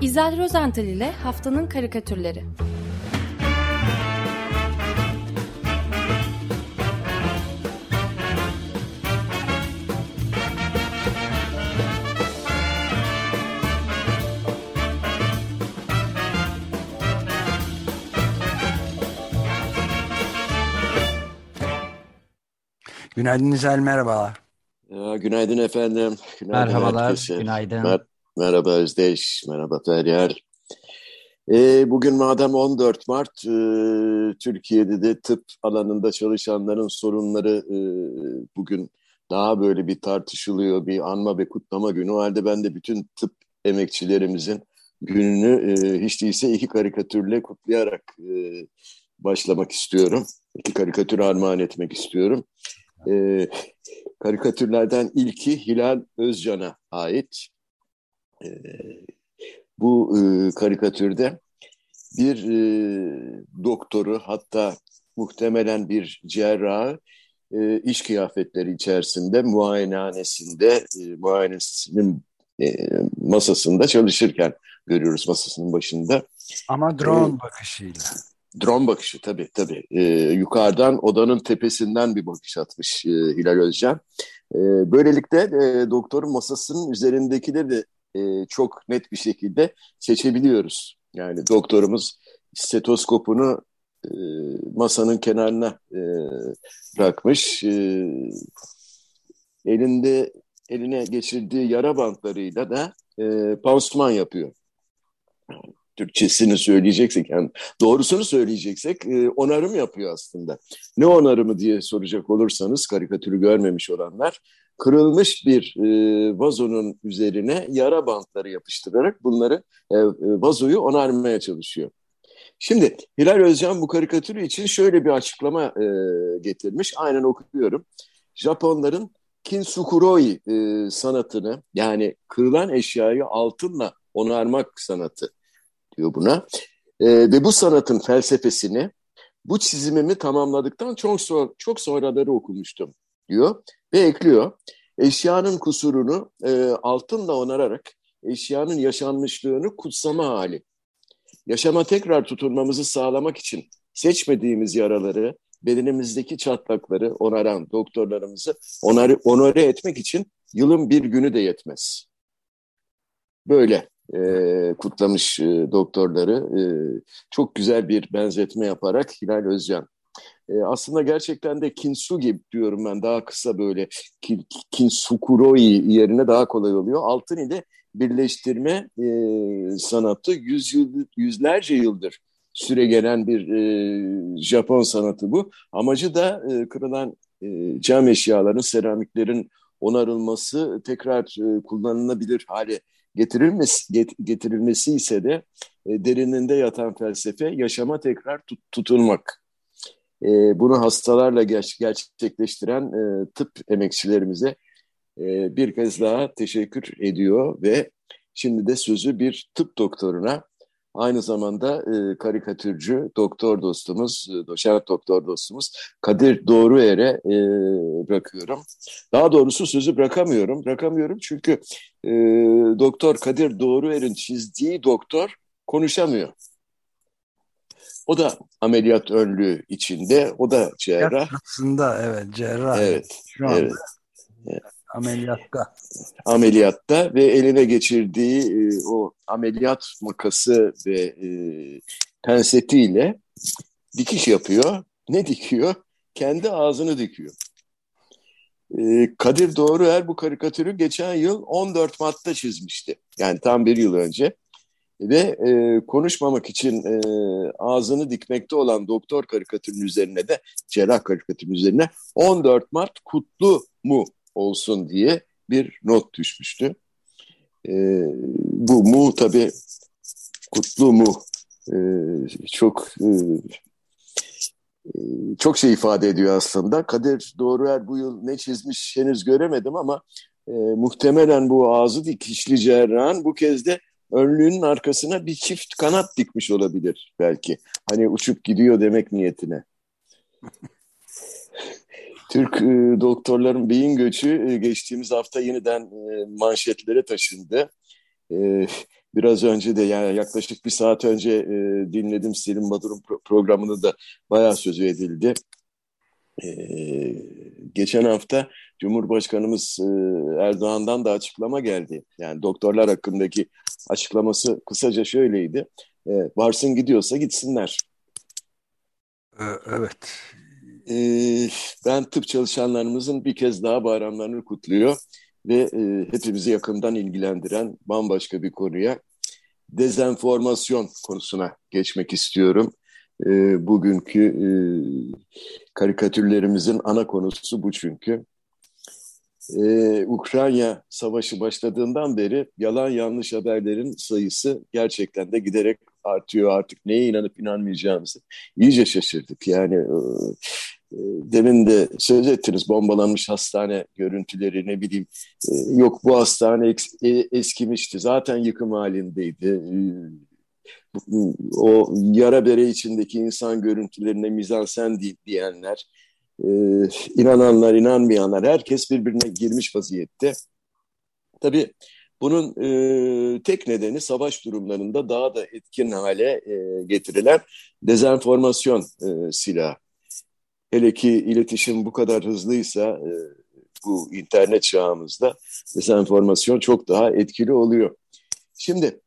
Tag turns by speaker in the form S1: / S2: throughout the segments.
S1: İzel Rozental ile Haftanın Karikatürleri
S2: Günaydın İzel, merhabalar.
S3: Ya, günaydın efendim.
S4: Günaydın Merhabalar, herkese. günaydın. Mer
S3: merhaba Özdeş, merhaba Feryal. E, bugün madem 14 Mart, e, Türkiye'de de tıp alanında çalışanların sorunları e, bugün daha böyle bir tartışılıyor, bir anma ve kutlama günü. O halde ben de bütün tıp emekçilerimizin gününü e, hiç değilse iki karikatürle kutlayarak e, başlamak istiyorum. İki karikatür armağan etmek istiyorum. E, karikatürlerden ilki Hilal Özcan'a ait. E, bu e, karikatürde bir e, doktoru hatta muhtemelen bir cerrahı e, iş kıyafetleri içerisinde muayenehanesinde e, muayenesinin e, masasında çalışırken görüyoruz masasının başında.
S2: Ama drone ee, bakışıyla.
S3: Drone bakışı tabii tabii. Ee, yukarıdan odanın tepesinden bir bakış atmış e, Hilal Özcan. E, böylelikle e, doktorun masasının üzerindekileri de e, çok net bir şekilde seçebiliyoruz. Yani doktorumuz stetoskopunu e, masanın kenarına e, bırakmış. E, elinde eline geçirdiği yara bantlarıyla da e, pansuman yapıyor. Türkçesini söyleyeceksek yani doğrusunu söyleyeceksek e, onarım yapıyor aslında. Ne onarımı diye soracak olursanız karikatürü görmemiş olanlar kırılmış bir e, vazonun üzerine yara bantları yapıştırarak bunları e, e, vazoyu onarmaya çalışıyor. Şimdi Hilal Özcan bu karikatürü için şöyle bir açıklama e, getirmiş. Aynen okuyorum. Japonların kinsukuroi e, sanatını yani kırılan eşyayı altınla onarmak sanatı diyor buna. E, ve bu sanatın felsefesini bu çizimimi tamamladıktan çok, sonra, çok sonraları okumuştum diyor ve ekliyor. Eşyanın kusurunu e, altınla onararak eşyanın yaşanmışlığını kutsama hali. Yaşama tekrar tutunmamızı sağlamak için seçmediğimiz yaraları, bedenimizdeki çatlakları onaran doktorlarımızı onarı, onore etmek için yılın bir günü de yetmez. Böyle e, kutlamış e, doktorları. E, çok güzel bir benzetme yaparak Hilal Özcan. E, aslında gerçekten de kinsugi diyorum ben daha kısa böyle kin, kinsukuroi yerine daha kolay oluyor. Altın ile birleştirme e, sanatı yüz yıl, yüzlerce yıldır süre gelen bir e, Japon sanatı bu. Amacı da e, kırılan e, cam eşyaların, seramiklerin onarılması, tekrar e, kullanılabilir hale getirilmesi, get, getirilmesi ise de e, derininde yatan felsefe yaşama tekrar tut, tutunmak. E, bunu hastalarla ger gerçekleştiren e, tıp emekçilerimize e, bir kez daha teşekkür ediyor ve şimdi de sözü bir tıp doktoruna Aynı zamanda e, karikatürcü doktor dostumuz, e, doçent doktor dostumuz Kadir Doğruer'e e, bırakıyorum. Daha doğrusu sözü bırakamıyorum. Bırakamıyorum çünkü e, doktor Kadir Doğruer'in çizdiği doktor konuşamıyor. O da ameliyat önlüğü içinde, o da cerrah.
S2: Aslında evet cerrah.
S3: Evet, Şu anda. evet.
S2: Ameliyatta.
S3: Ameliyatta ve eline geçirdiği e, o ameliyat makası ve e, pensetiyle dikiş yapıyor. Ne dikiyor? Kendi ağzını dikiyor. E, Kadir Doğruer bu karikatürü geçen yıl 14 Mart'ta çizmişti. Yani tam bir yıl önce. Ve e, konuşmamak için e, ağzını dikmekte olan doktor karikatürün üzerine de cerrah karikatürün üzerine 14 Mart kutlu mu olsun diye bir not düşmüştü. E, bu mu tabi kutlu mu e, çok e, çok şey ifade ediyor aslında. Kadir Doğruer bu yıl ne çizmiş henüz göremedim ama e, muhtemelen bu ağzı dikişli cerrahın bu kez de önlüğünün arkasına bir çift kanat dikmiş olabilir belki. Hani uçup gidiyor demek niyetine. Türk e, doktorların beyin göçü e, geçtiğimiz hafta yeniden e, manşetlere taşındı. E, biraz önce de yani yaklaşık bir saat önce e, dinledim Selim Badur'un pro programını da bayağı sözü edildi. E, geçen hafta Cumhurbaşkanımız e, Erdoğan'dan da açıklama geldi. Yani doktorlar hakkındaki açıklaması kısaca şöyleydi. E, varsın gidiyorsa gitsinler.
S2: Evet.
S3: E, ben tıp çalışanlarımızın bir kez daha bayramlarını kutluyor ve e, hepimizi yakından ilgilendiren bambaşka bir konuya dezenformasyon konusuna geçmek istiyorum. E, bugünkü e, karikatürlerimizin ana konusu bu çünkü. Ee, Ukrayna savaşı başladığından beri yalan yanlış haberlerin sayısı gerçekten de giderek artıyor artık neye inanıp inanmayacağımızı. İyice şaşırdık yani e, e, demin de söz ettiniz bombalanmış hastane görüntüleri ne bileyim e, yok bu hastane eskimişti zaten yıkım halindeydi o yara bere içindeki insan görüntülerine mizansen diyenler inananlar inanmayanlar herkes birbirine girmiş vaziyette tabii bunun e, tek nedeni savaş durumlarında daha da etkin hale e, getirilen dezenformasyon e, silahı. Hele ki iletişim bu kadar hızlıysa e, bu internet çağımızda dezenformasyon çok daha etkili oluyor. Şimdi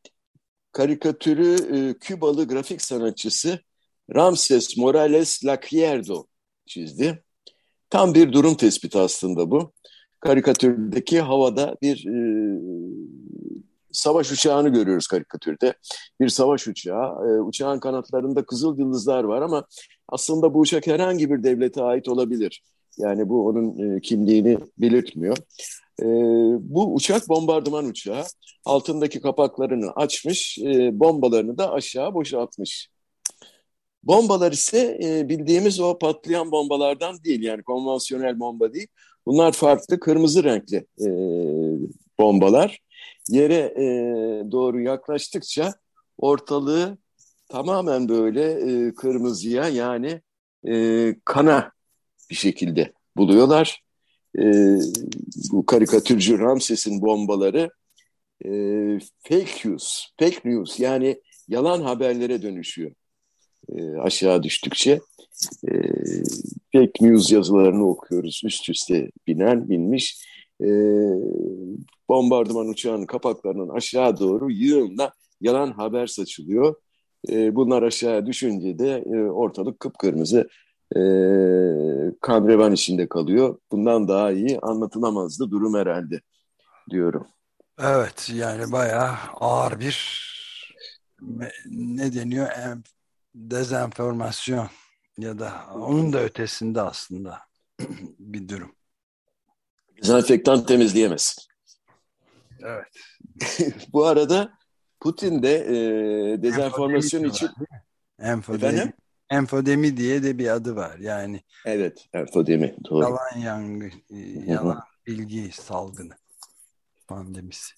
S3: karikatürü e, Kübalı grafik sanatçısı Ramses Morales Lacierdo çizdi. Tam bir durum tespiti aslında bu karikatürdeki havada bir e, savaş uçağını görüyoruz karikatürde. Bir savaş uçağı. E, uçağın kanatlarında kızıl yıldızlar var ama aslında bu uçak herhangi bir devlete ait olabilir. Yani bu onun e, kimliğini belirtmiyor. E, bu uçak bombardıman uçağı. Altındaki kapaklarını açmış, e, bombalarını da aşağı boşaltmış. Bombalar ise bildiğimiz o patlayan bombalardan değil yani konvansiyonel bomba değil. Bunlar farklı kırmızı renkli bombalar. Yere doğru yaklaştıkça ortalığı tamamen böyle kırmızıya yani kana bir şekilde buluyorlar. E, bu karikatürcü Ramses'in bombaları e, fake news, fake news yani yalan haberlere dönüşüyor e, aşağı düştükçe. E, fake news yazılarını okuyoruz üst üste binen binmiş. E, bombardıman uçağının kapaklarının aşağı doğru yığınla yalan haber saçılıyor. E, bunlar aşağı düşünce de e, ortalık kıpkırmızı e, kan revan içinde kalıyor. Bundan daha iyi anlatılamazdı durum herhalde diyorum.
S2: Evet yani bayağı ağır bir ne deniyor dezenformasyon ya da onun da ötesinde aslında bir durum.
S3: Dezenfektan temizleyemez.
S2: Evet.
S3: Bu arada Putin de e, dezenformasyon için
S2: enfodemi, enfodemi diye de bir adı var. Yani
S3: Evet, enfodemi. Doğru.
S2: Yalan yangı, e, yalan bilgi salgını pandemisi.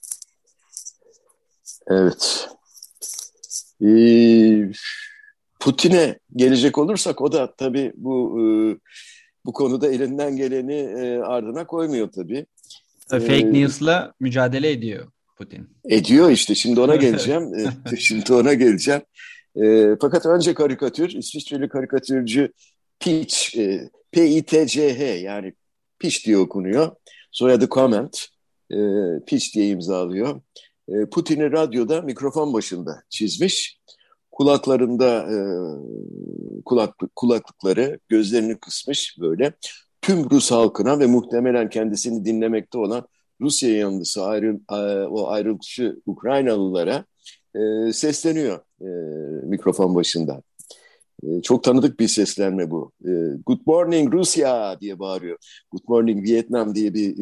S3: Evet. Ee, Putin'e gelecek olursak o da tabii bu e, bu konuda elinden geleni e, ardına koymuyor tabii.
S4: Fake ee, news'la mücadele ediyor Putin.
S3: Ediyor işte şimdi ona geleceğim. Şimdi ona geleceğim. E, fakat önce karikatür, İsviçreli karikatürcü Pitch, e, P-I-T-C-H yani Pitch diye okunuyor. Soyadı Comment, e, Pitch diye imzalıyor. E, Putin'i radyoda mikrofon başında çizmiş kulaklarında e, kulaklık, kulaklıkları gözlerini kısmış böyle tüm Rus halkına ve muhtemelen kendisini dinlemekte olan Rusya yanlısı ayrı, o ayrılıkçı Ukraynalılara e, sesleniyor e, mikrofon başında. E, çok tanıdık bir seslenme bu. E, Good morning Rusya diye bağırıyor. Good morning Vietnam diye bir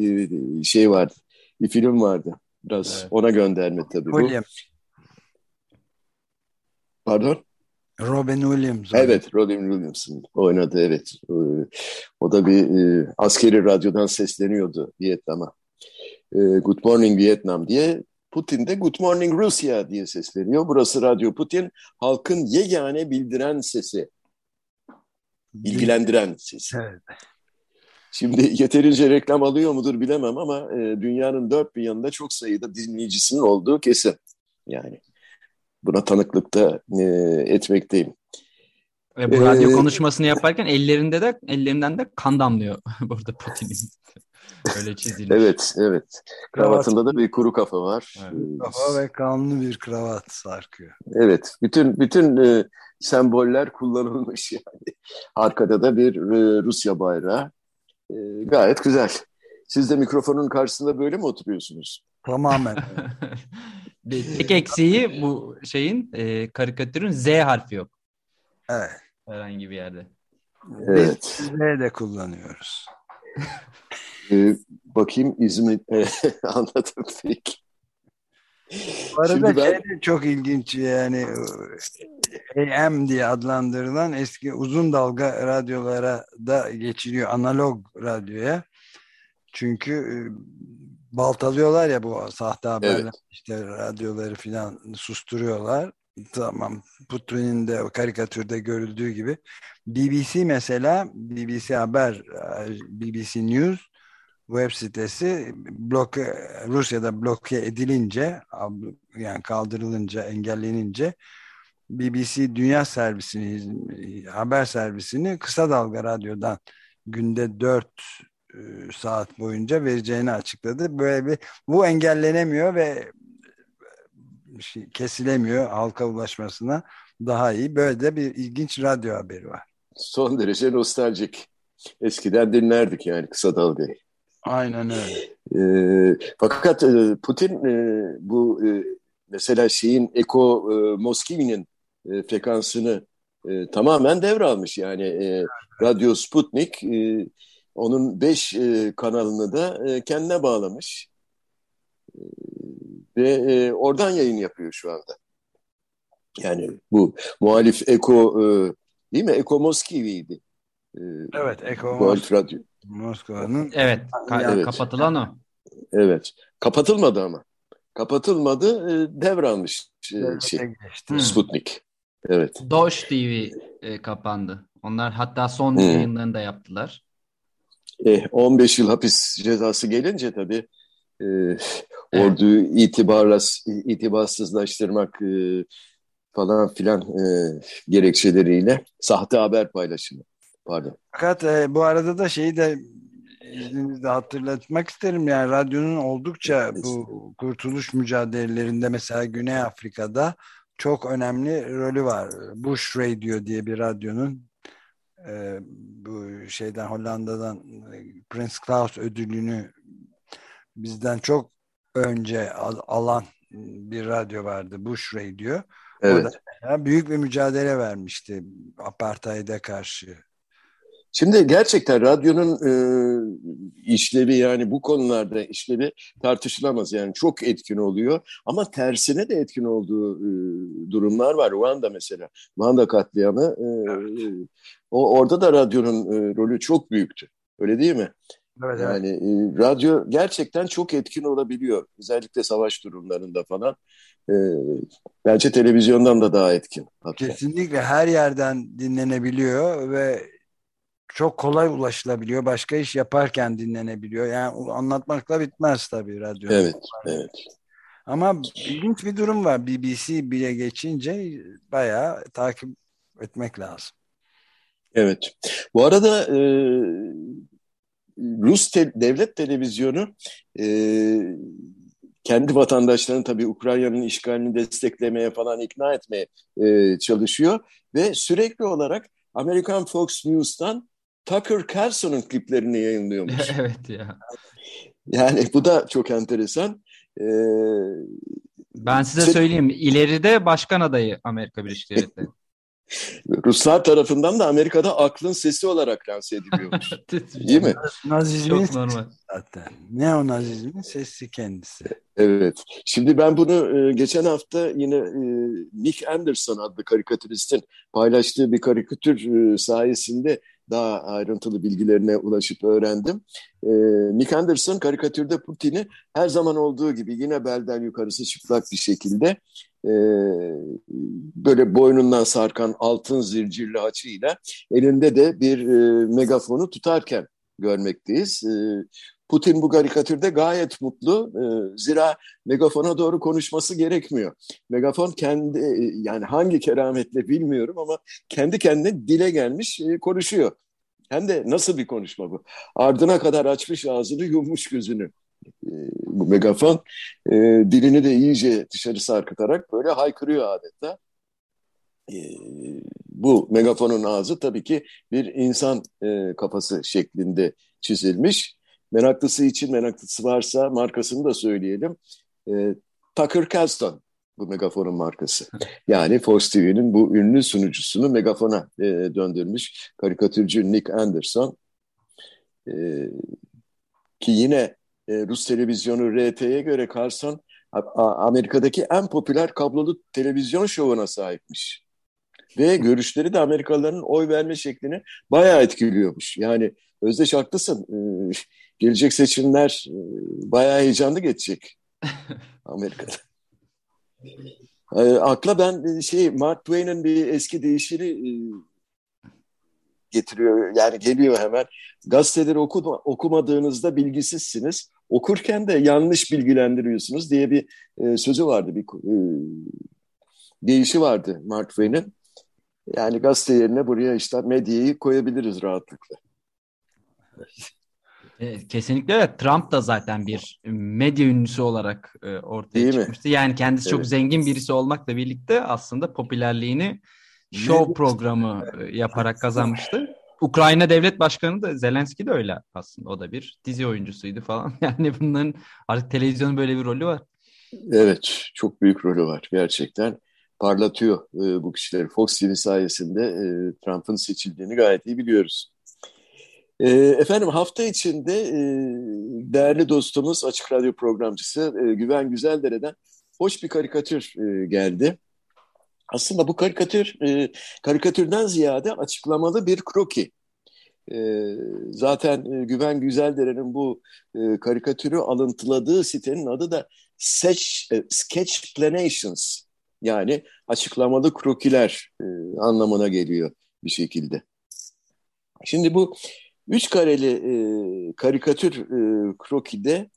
S3: e, şey vardı. Bir film vardı. Biraz evet. ona gönderme tabii bu. William. Pardon?
S2: Robin Williams.
S3: Evet, Robin Williams'ın oynadı evet. Ee, o da bir e, askeri radyodan sesleniyordu Vietnam'a. Good Morning Vietnam diye. Putin de Good Morning Rusya diye sesleniyor. Burası Radyo Putin, halkın yegane bildiren sesi. Bilgilendiren sesi. Evet. Şimdi yeterince reklam alıyor mudur bilemem ama e, dünyanın dört bir yanında çok sayıda dinleyicisinin olduğu kesin. Yani buna tanıklıkta e, etmekteyim.
S4: Ve bu radyo ee, konuşmasını yaparken ellerinde de ellerinden de kan damlıyor burada Putin'in. Öyle çizilmiş.
S3: Evet, evet. Kravatında da bir kuru kafa var.
S2: Evet. Kafa ve kanlı bir kravat sarkıyor.
S3: Evet, bütün bütün e, semboller kullanılmış yani. Arkada da bir e, Rusya bayrağı. E, gayet güzel. Siz de mikrofonun karşısında böyle mi oturuyorsunuz?
S2: Tamamen.
S4: Tek eksiği bu şeyin e, karikatürün Z harfi yok.
S2: Evet.
S4: Herhangi bir yerde.
S2: Evet. Biz de kullanıyoruz.
S3: ee, bakayım İzmir anladım peki.
S2: Bu arada ben... şey de çok ilginç yani AM diye adlandırılan eski uzun dalga radyolara da geçiliyor analog radyoya. Çünkü e, baltalıyorlar ya bu sahte haberler evet. işte radyoları filan susturuyorlar. Tamam Putin'in de karikatürde görüldüğü gibi BBC mesela BBC Haber BBC News web sitesi bloke, Rusya'da bloke edilince yani kaldırılınca engellenince BBC Dünya Servisini haber servisini kısa dalga radyodan günde 4 e, saat boyunca vereceğini açıkladı. Böyle bir bu engellenemiyor ve şey, kesilemiyor halka ulaşmasına daha iyi. Böyle de bir ilginç radyo haberi var.
S3: Son derece nostaljik. Eskiden dinlerdik yani kısa dalgayı.
S2: Aynen öyle.
S3: E, fakat e, Putin e, bu e, mesela şeyin Eko e, Moskivi'nin e, frekansını e, tamamen devralmış. Yani e, Radyo Sputnik e, onun beş e, kanalını da e, kendine bağlamış. E, ve e, oradan yayın yapıyor şu anda. Yani bu muhalif Eko e, değil mi? Eko Moskivi'ydi.
S2: E, evet, Eko
S3: muhalif radyo.
S2: Moskova'nın.
S4: Evet, ka evet, kapatılan o.
S3: Evet, kapatılmadı ama. Kapatılmadı, e, devralmış e, şey, hmm. Sputnik. Evet.
S4: Doş TV e, kapandı. Onlar hatta son hmm. yayınlarını da yaptılar.
S3: E, 15 yıl hapis cezası gelince tabii e, orduyu evet. itibarlas, itibarsızlaştırmak e, falan filan e, gerekçeleriyle sahte haber paylaşımı. Pardon.
S2: Fakat e, bu arada da şeyi de izninizle hatırlatmak isterim. Yani radyonun oldukça bu kurtuluş mücadelelerinde mesela Güney Afrika'da çok önemli rolü var. Bush Radio diye bir radyonun e, bu şeyden Hollanda'dan Prince Claus ödülünü bizden çok önce alan bir radyo vardı. Bush Radio. Evet. O da büyük bir mücadele vermişti apartheid'e karşı.
S3: Şimdi gerçekten radyonun e, işlevi yani bu konularda işlevi tartışılamaz. Yani çok etkin oluyor ama tersine de etkin olduğu e, durumlar var. Ruanda mesela, Ruanda katliamı e, evet. o orada da radyonun e, rolü çok büyüktü. Öyle değil mi? Evet, yani evet. E, radyo gerçekten çok etkin olabiliyor. Özellikle savaş durumlarında falan. E, bence televizyondan da daha etkin.
S2: Hatta. Kesinlikle her yerden dinlenebiliyor ve çok kolay ulaşılabiliyor. Başka iş yaparken dinlenebiliyor. Yani anlatmakla bitmez tabii radyo.
S3: Evet, evet.
S2: Ama ilginç bir durum var. BBC bile geçince bayağı takip etmek lazım.
S3: Evet. Bu arada e, Rus te devlet televizyonu e, kendi vatandaşlarını tabii Ukrayna'nın işgalini desteklemeye falan ikna etmeye e, çalışıyor ve sürekli olarak Amerikan Fox News'tan Tucker Carlson'un kliplerini yayınlıyormuş.
S4: evet ya.
S3: Yani bu da çok enteresan. Ee,
S4: ben size söyleyeyim. İleride başkan adayı Amerika Birleşik Devletleri.
S3: Ruslar tarafından da Amerika'da aklın sesi olarak lanse ediliyormuş. Değil mi?
S2: Nazizmin Çok normal. zaten. Neonazizmin sesi kendisi.
S3: Evet. Şimdi ben bunu e, geçen hafta yine e, Nick Anderson adlı karikatüristin paylaştığı bir karikatür e, sayesinde daha ayrıntılı bilgilerine ulaşıp öğrendim. E, Nick Anderson karikatürde Putin'i her zaman olduğu gibi yine belden yukarısı çıplak bir şekilde e, böyle boynundan sarkan altın zincirli haçıyla elinde de bir e, megafonu tutarken görmekteyiz. E, Putin bu karikatürde gayet mutlu. E, zira megafona doğru konuşması gerekmiyor. Megafon kendi e, yani hangi kerametle bilmiyorum ama kendi kendine dile gelmiş e, konuşuyor. Hem de nasıl bir konuşma bu? Ardına kadar açmış ağzını yummuş gözünü. E, bu megafon e, dilini de iyice dışarı sarkıtarak böyle haykırıyor adeta. E, bu megafonun ağzı tabii ki bir insan e, kafası şeklinde çizilmiş. Meraklısı için meraklısı varsa markasını da söyleyelim. E, Tucker Carlson bu megafonun markası. Yani Fox TV'nin bu ünlü sunucusunu megafona e, döndürmüş karikatürcü Nick Anderson. E, ki yine e, Rus televizyonu RT'ye göre Carlson Amerika'daki en popüler kablolu televizyon şovuna sahipmiş. Ve görüşleri de Amerikalıların oy verme şeklini bayağı etkiliyormuş. Yani Özdeş haklısın. Ee, gelecek seçimler e, bayağı heyecanlı geçecek Amerika'da. E, akla ben şey Mark Twain'in bir eski değişiri e, getiriyor. Yani geliyor hemen. Gazeteleri okuma, okumadığınızda bilgisizsiniz. Okurken de yanlış bilgilendiriyorsunuz diye bir e, sözü vardı. Bir e, deyişi vardı Mark Twain'in. Yani gazete yerine buraya işte medyayı koyabiliriz rahatlıkla.
S4: Kesinlikle evet. Trump da zaten bir medya ünlüsü olarak e, ortaya Değil çıkmıştı. Mi? Yani kendisi evet. çok zengin birisi olmakla birlikte aslında popülerliğini show programı e, yaparak kazanmıştı. Ukrayna devlet başkanı da Zelenski de öyle aslında. O da bir dizi oyuncusuydu falan. Yani bunların artık televizyonun böyle bir rolü var.
S3: Evet, çok büyük rolü var gerçekten. Parlatıyor e, bu kişileri. Fox TV sayesinde e, Trump'ın seçildiğini gayet iyi biliyoruz. E, efendim hafta içinde e, değerli dostumuz Açık Radyo programcısı e, Güven Güzeldere'den hoş bir karikatür e, geldi. Aslında bu karikatür e, karikatürden ziyade açıklamalı bir kroki. E, zaten e, Güven Güzeldere'nin bu e, karikatürü alıntıladığı sitenin adı da Sketch, e, Sketchplanations yani açıklamalı krokiler e, anlamına geliyor bir şekilde. Şimdi bu üç kareli e, karikatür e, krokide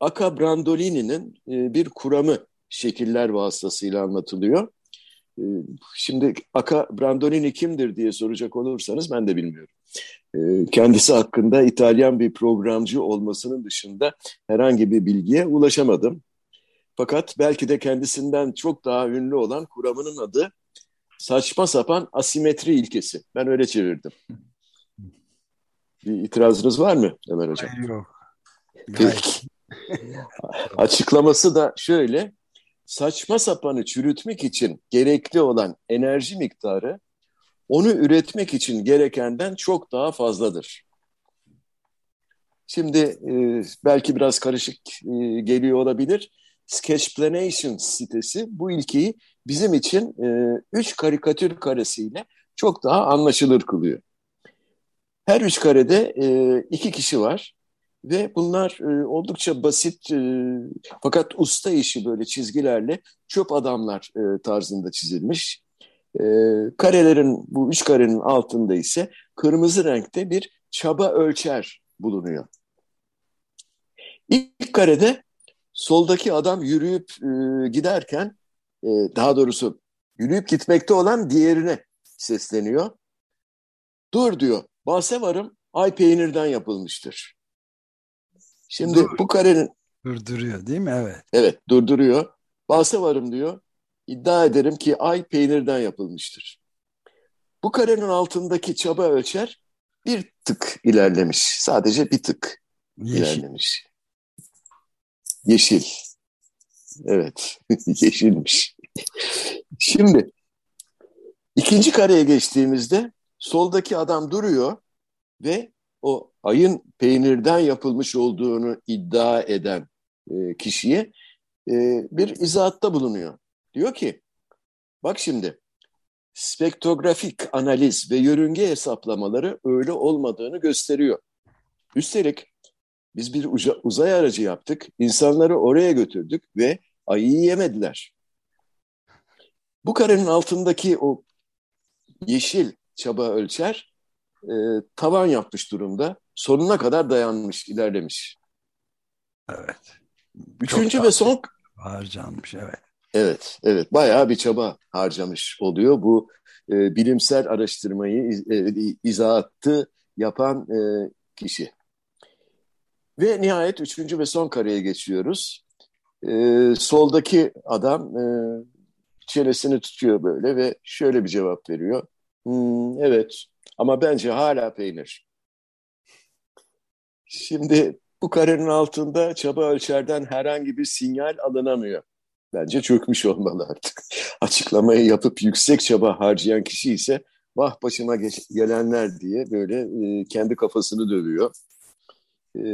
S3: Aka Brandolini'nin e, bir kuramı şekiller vasıtasıyla anlatılıyor. E, şimdi Aka Brandolini kimdir diye soracak olursanız ben de bilmiyorum. E, kendisi hakkında İtalyan bir programcı olmasının dışında herhangi bir bilgiye ulaşamadım. Fakat belki de kendisinden çok daha ünlü olan kuramının adı saçma sapan asimetri ilkesi. Ben öyle çevirdim. Bir itirazınız var mı Ömer Hocam?
S2: Yok.
S3: Peki. Açıklaması da şöyle. Saçma sapanı çürütmek için gerekli olan enerji miktarı onu üretmek için gerekenden çok daha fazladır. Şimdi e, belki biraz karışık e, geliyor olabilir. Sketchplanation sitesi bu ilkeyi bizim için e, üç karikatür karesiyle çok daha anlaşılır kılıyor. Her üç karede e, iki kişi var ve bunlar e, oldukça basit e, fakat usta işi böyle çizgilerle çöp adamlar e, tarzında çizilmiş. E, karelerin bu üç karenin altında ise kırmızı renkte bir çaba ölçer bulunuyor. İlk karede soldaki adam yürüyüp e, giderken e, daha doğrusu yürüyüp gitmekte olan diğerine sesleniyor. Dur diyor. Bahse varım ay peynirden yapılmıştır. Şimdi Dur. bu karenin...
S2: Durduruyor değil mi? Evet.
S3: Evet durduruyor. Bahse varım diyor. İddia ederim ki ay peynirden yapılmıştır. Bu karenin altındaki çaba ölçer bir tık ilerlemiş. Sadece bir tık Yeşil. ilerlemiş. Yeşil. Evet, yeşilmiş. Şimdi ikinci kareye geçtiğimizde soldaki adam duruyor ve o ayın peynirden yapılmış olduğunu iddia eden e, kişiye e, bir izahatta bulunuyor. Diyor ki, bak şimdi spektrografik analiz ve yörünge hesaplamaları öyle olmadığını gösteriyor. Üstelik biz bir uzay aracı yaptık, insanları oraya götürdük ve ayı yemediler. Bu karenin altındaki o yeşil çaba ölçer e, tavan yapmış durumda. sonuna kadar dayanmış, ilerlemiş.
S2: Evet.
S3: Üçüncü ve son...
S2: Harcanmış, evet.
S3: Evet, evet. Bayağı bir çaba harcamış oluyor. Bu e, bilimsel araştırmayı e, izahatı yapan e, kişi. Ve nihayet üçüncü ve son kareye geçiyoruz. E, soldaki adam e, çenesini tutuyor böyle ve şöyle bir cevap veriyor. Hmm, evet ama bence hala peynir. Şimdi bu karenin altında çaba ölçerden herhangi bir sinyal alınamıyor. Bence çökmüş olmalı artık. Açıklamayı yapıp yüksek çaba harcayan kişi ise vah başıma gelenler diye böyle e, kendi kafasını dövüyor. E,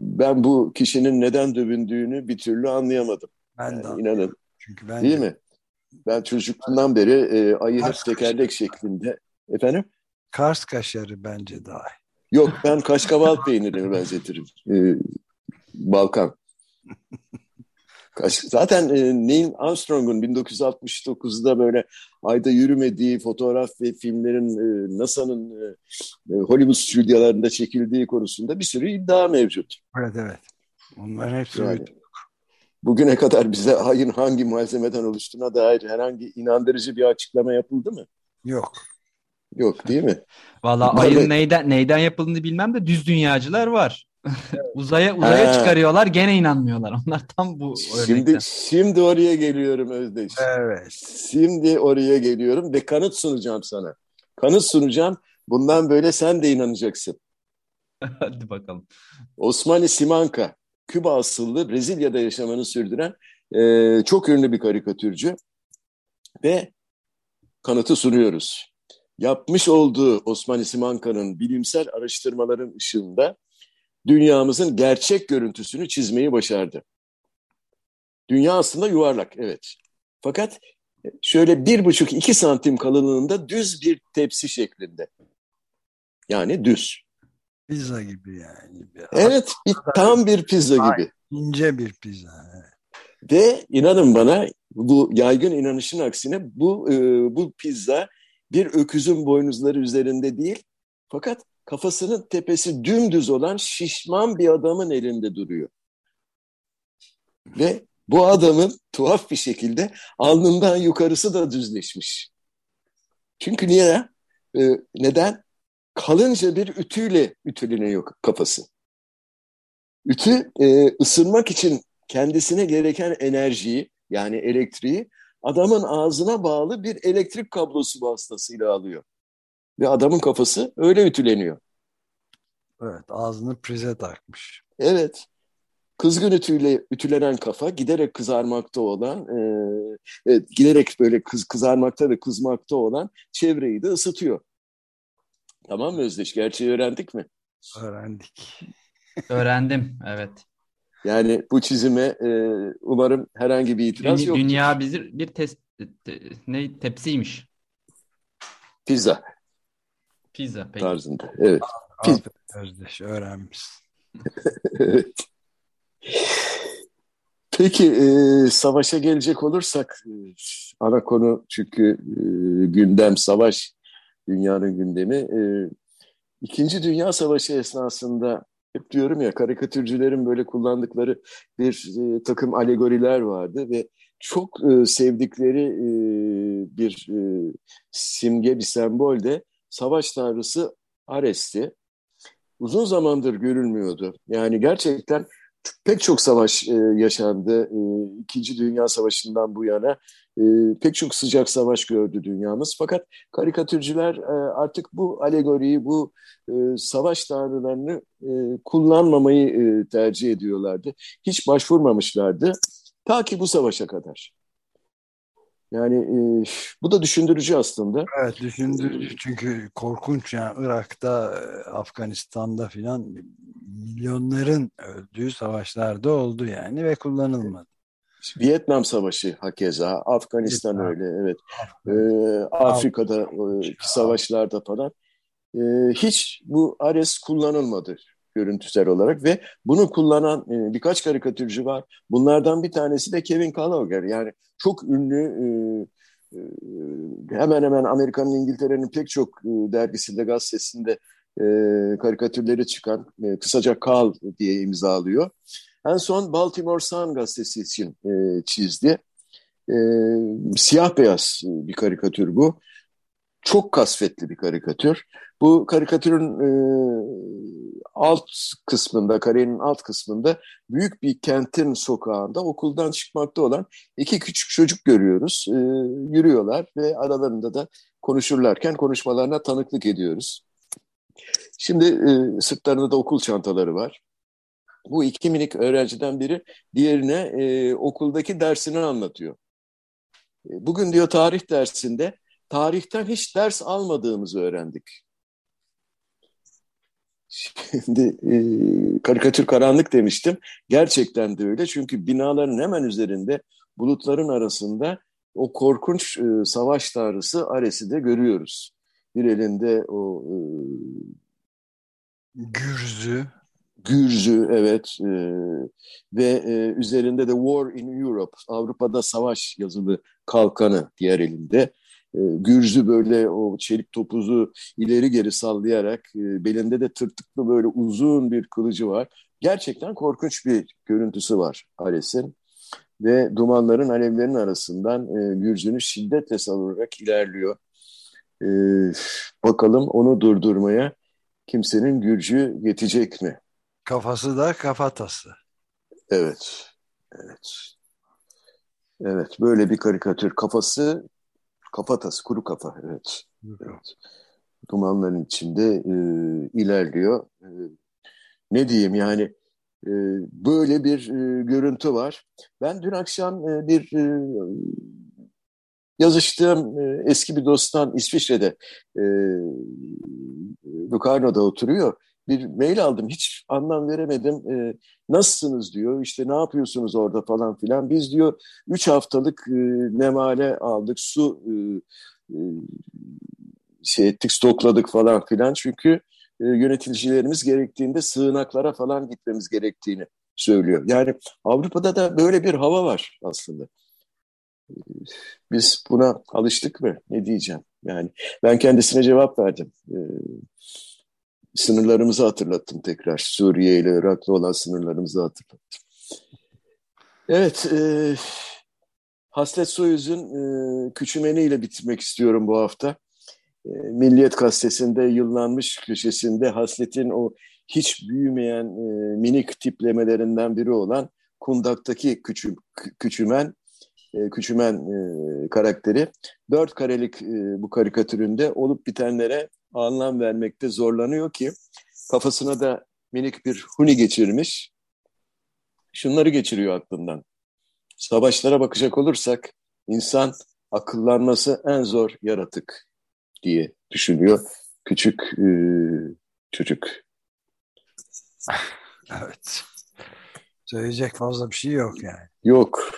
S3: ben bu kişinin neden dövündüğünü bir türlü anlayamadım.
S2: Ben yani
S3: de inanın. Çünkü ben Değil mi? Ben çocukluğumdan beri e, ayı Kars hep tekerlek kaşarı. şeklinde. Efendim?
S2: Kars kaşarı bence daha
S3: Yok ben kaşkaval peynirini benzetirim. Ee, Balkan. Zaten e, Neil Armstrong'un 1969'da böyle ayda yürümediği fotoğraf ve filmlerin e, NASA'nın e, Hollywood stüdyolarında çekildiği konusunda bir sürü iddia mevcut.
S2: Evet evet. Onların hepsi yani,
S3: Bugüne kadar bize ayın hangi malzemeden oluştuğuna dair herhangi inandırıcı bir açıklama yapıldı mı?
S2: Yok.
S3: Yok değil mi?
S4: Valla ayın neyden neyden yapıldığını bilmem de düz dünyacılar var. uzaya uzaya çıkarıyorlar gene inanmıyorlar. Onlar tam bu
S3: Şimdi şimdi oraya geliyorum Özdeş.
S2: Evet.
S3: Şimdi oraya geliyorum ve kanıt sunacağım sana. Kanıt sunacağım. Bundan böyle sen de inanacaksın.
S4: Hadi bakalım.
S3: Osmani Simanka, Küba asıllı Brezilya'da yaşamanı sürdüren e, çok ünlü bir karikatürcü ve kanıtı sunuyoruz. Yapmış olduğu Osmani Simanka'nın bilimsel araştırmaların ışığında dünyamızın gerçek görüntüsünü çizmeyi başardı. Dünya aslında yuvarlak, evet. Fakat şöyle bir buçuk iki santim kalınlığında düz bir tepsi şeklinde. Yani düz.
S2: Pizza gibi yani.
S3: Evet, bir, tam bir pizza gibi.
S2: İnce bir pizza. Evet.
S3: Ve inanın bana bu yaygın inanışın aksine bu e, bu pizza bir öküzün boynuzları üzerinde değil fakat kafasının tepesi dümdüz olan şişman bir adamın elinde duruyor. Ve bu adamın tuhaf bir şekilde alnından yukarısı da düzleşmiş. Çünkü niye? Ee, neden? Kalınca bir ütüyle ütüleniyor kafası. Ütü e, ısınmak için kendisine gereken enerjiyi yani elektriği adamın ağzına bağlı bir elektrik kablosu vasıtasıyla alıyor. Ve adamın kafası öyle ütüleniyor.
S2: Evet ağzını prize takmış.
S3: Evet. Kızgın ütüyle ütülenen kafa giderek kızarmakta olan, e, evet, giderek böyle kız kızarmakta ve kızmakta olan çevreyi de ısıtıyor. Tamam mı Özdeş? Gerçeği öğrendik mi?
S2: Öğrendik.
S4: Öğrendim, evet.
S3: Yani bu çizime e, umarım herhangi bir itiraz yok.
S4: Dünya bir, bir test, te, ne tepsiymiş.
S3: Pizza.
S4: Pizza peki.
S3: Tarzında. Evet.
S2: Pizza. Özdeş öğrenmişsin.
S3: evet. Peki e, savaşa gelecek olursak e, ana konu çünkü e, gündem savaş dünyanın gündemi. E, İkinci Dünya Savaşı esnasında hep diyorum ya karikatürcülerin böyle kullandıkları bir e, takım alegoriler vardı ve çok e, sevdikleri e, bir e, simge, bir sembol de savaş tanrısı Ares'ti. Uzun zamandır görülmüyordu. Yani gerçekten pek çok savaş e, yaşandı. E, İkinci Dünya Savaşı'ndan bu yana e, pek çok sıcak savaş gördü dünyamız. Fakat karikatürcüler e, artık bu alegoriyi, bu e, savaş tanrılarını e, kullanmamayı e, tercih ediyorlardı. Hiç başvurmamışlardı. Ta ki bu savaşa kadar. Yani e, bu da düşündürücü aslında.
S2: Evet düşündürücü çünkü korkunç yani Irak'ta, Afganistan'da filan milyonların öldüğü savaşlarda oldu yani ve kullanılmadı.
S3: Vietnam Savaşı hakeza, Afganistan Vietnam. öyle evet. Ee, Afrika'da e, savaşlarda falan e, hiç bu Ares kullanılmadı görüntüsel olarak ve bunu kullanan e, birkaç karikatürcü var. Bunlardan bir tanesi de Kevin Callagher yani çok ünlü e, e, hemen hemen Amerika'nın İngiltere'nin pek çok e, dergisinde gazetesinde karikatürleri çıkan, kısaca Kal diye imzalıyor. En son Baltimore Sun gazetesi için çizdi. Siyah beyaz bir karikatür bu. Çok kasvetli bir karikatür. Bu karikatürün e, alt kısmında, karenin alt kısmında büyük bir kentin sokağında okuldan çıkmakta olan iki küçük çocuk görüyoruz. E, yürüyorlar ve aralarında da konuşurlarken konuşmalarına tanıklık ediyoruz. Şimdi e, sırtlarında da okul çantaları var. Bu iki minik öğrenciden biri diğerine e, okuldaki dersini anlatıyor. E, bugün diyor tarih dersinde tarihten hiç ders almadığımızı öğrendik. Şimdi e, karikatür karanlık demiştim. Gerçekten de öyle çünkü binaların hemen üzerinde bulutların arasında o korkunç e, savaş tanrısı Ares'i de görüyoruz. Bir elinde o e,
S2: Gürzü.
S3: Gürzü evet e, ve e, üzerinde de War in Europe Avrupa'da savaş yazılı kalkanı diğer elinde. E, Gürzü böyle o çelik topuzu ileri geri sallayarak e, belinde de tırtıklı böyle uzun bir kılıcı var. Gerçekten korkunç bir görüntüsü var Ares'in ve dumanların alevlerin arasından e, Gürzü'nü şiddetle savurarak ilerliyor. E, bakalım onu durdurmaya kimsenin Gürcü yetecek mi?
S2: Kafası da kafatası.
S3: Evet, evet. Evet, böyle bir karikatür. Kafası, kafatası, kuru kafa, evet. evet. Dumanların içinde e, ilerliyor. E, ne diyeyim yani, e, böyle bir e, görüntü var. Ben dün akşam e, bir e, yazıştığım e, eski bir dosttan İsviçre'de e, Lucarno'da oturuyor. Bir mail aldım hiç anlam veremedim. E, nasılsınız diyor işte ne yapıyorsunuz orada falan filan. Biz diyor üç haftalık e, nemale aldık su e, e, şey ettik stokladık falan filan. Çünkü e, yöneticilerimiz gerektiğinde sığınaklara falan gitmemiz gerektiğini söylüyor. Yani Avrupa'da da böyle bir hava var aslında. Biz buna alıştık mı? Ne diyeceğim? Yani ben kendisine cevap verdim. Ee, sınırlarımızı hatırlattım tekrar. Suriye ile Irak'la olan sınırlarımızı hatırlattım. Evet, e, Haslet Soyuz'un e, küçümeniyle bitirmek istiyorum bu hafta. E, Milliyet gazetesinde yıllanmış köşesinde Haslet'in o hiç büyümeyen e, minik tiplemelerinden biri olan kundaktaki küçü, küçümen e, Küçümen e, karakteri dört karelik e, bu karikatüründe olup bitenlere anlam vermekte zorlanıyor ki kafasına da minik bir huni geçirmiş. Şunları geçiriyor aklından. Savaşlara bakacak olursak insan akıllanması en zor yaratık diye düşünüyor küçük e, çocuk.
S2: Evet. Söyleyecek fazla bir şey yok yani.
S3: Yok.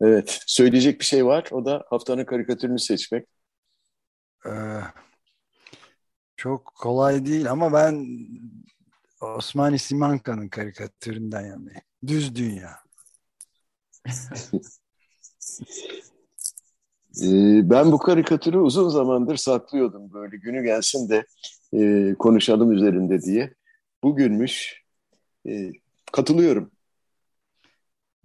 S3: Evet, söyleyecek bir şey var. O da haftanın karikatürünü seçmek.
S2: Ee, çok kolay değil ama ben Osmani Simanka'nın karikatüründen yanayım. Düz Dünya.
S3: ee, ben bu karikatürü uzun zamandır saklıyordum. Böyle günü gelsin de e, konuşalım üzerinde diye. Bugünmüş. E, katılıyorum.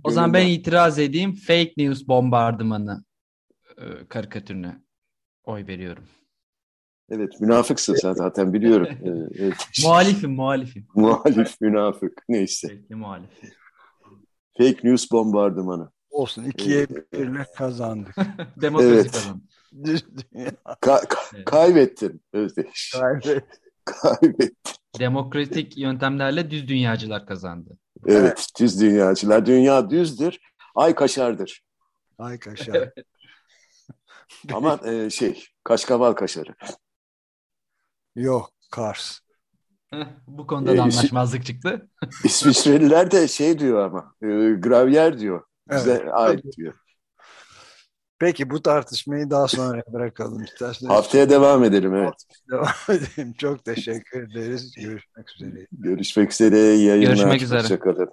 S4: O zaman ben itiraz edeyim. Fake news bombardımanı e, karikatürüne oy veriyorum.
S3: Evet münafıksın sen zaten biliyorum.
S4: evet. Muhalifim muhalifim.
S3: Muhalif münafık neyse.
S4: Peki muhalif.
S3: Fake news bombardımanı.
S2: Olsun ikiye evet. birle kazandık.
S4: Demokrasi evet. kazandı.
S3: Ka ka kaybettin Özdeş.
S2: Kaybettin.
S3: Kaybettin.
S4: Demokratik yöntemlerle düz dünyacılar kazandı.
S3: Evet, evet, düz dünyacılar. Dünya düzdür, ay kaşardır.
S2: Ay kaşar.
S3: Ama e, şey, kaşkaval kaşarı.
S2: Yok, Kars.
S4: Bu konuda da e, anlaşmazlık çıktı.
S3: İsviçreliler de şey diyor ama, e, gravyer diyor. Bize evet. ait diyor.
S2: Peki bu tartışmayı daha sonra bırakalım isterseniz.
S3: Haftaya devam edelim evet.
S2: Devam edelim. Çok teşekkür ederiz. Görüşmek üzere.
S3: Görüşmek üzere. Yayınlar.
S4: Görüşmek üzere.
S3: Hoşçakalın.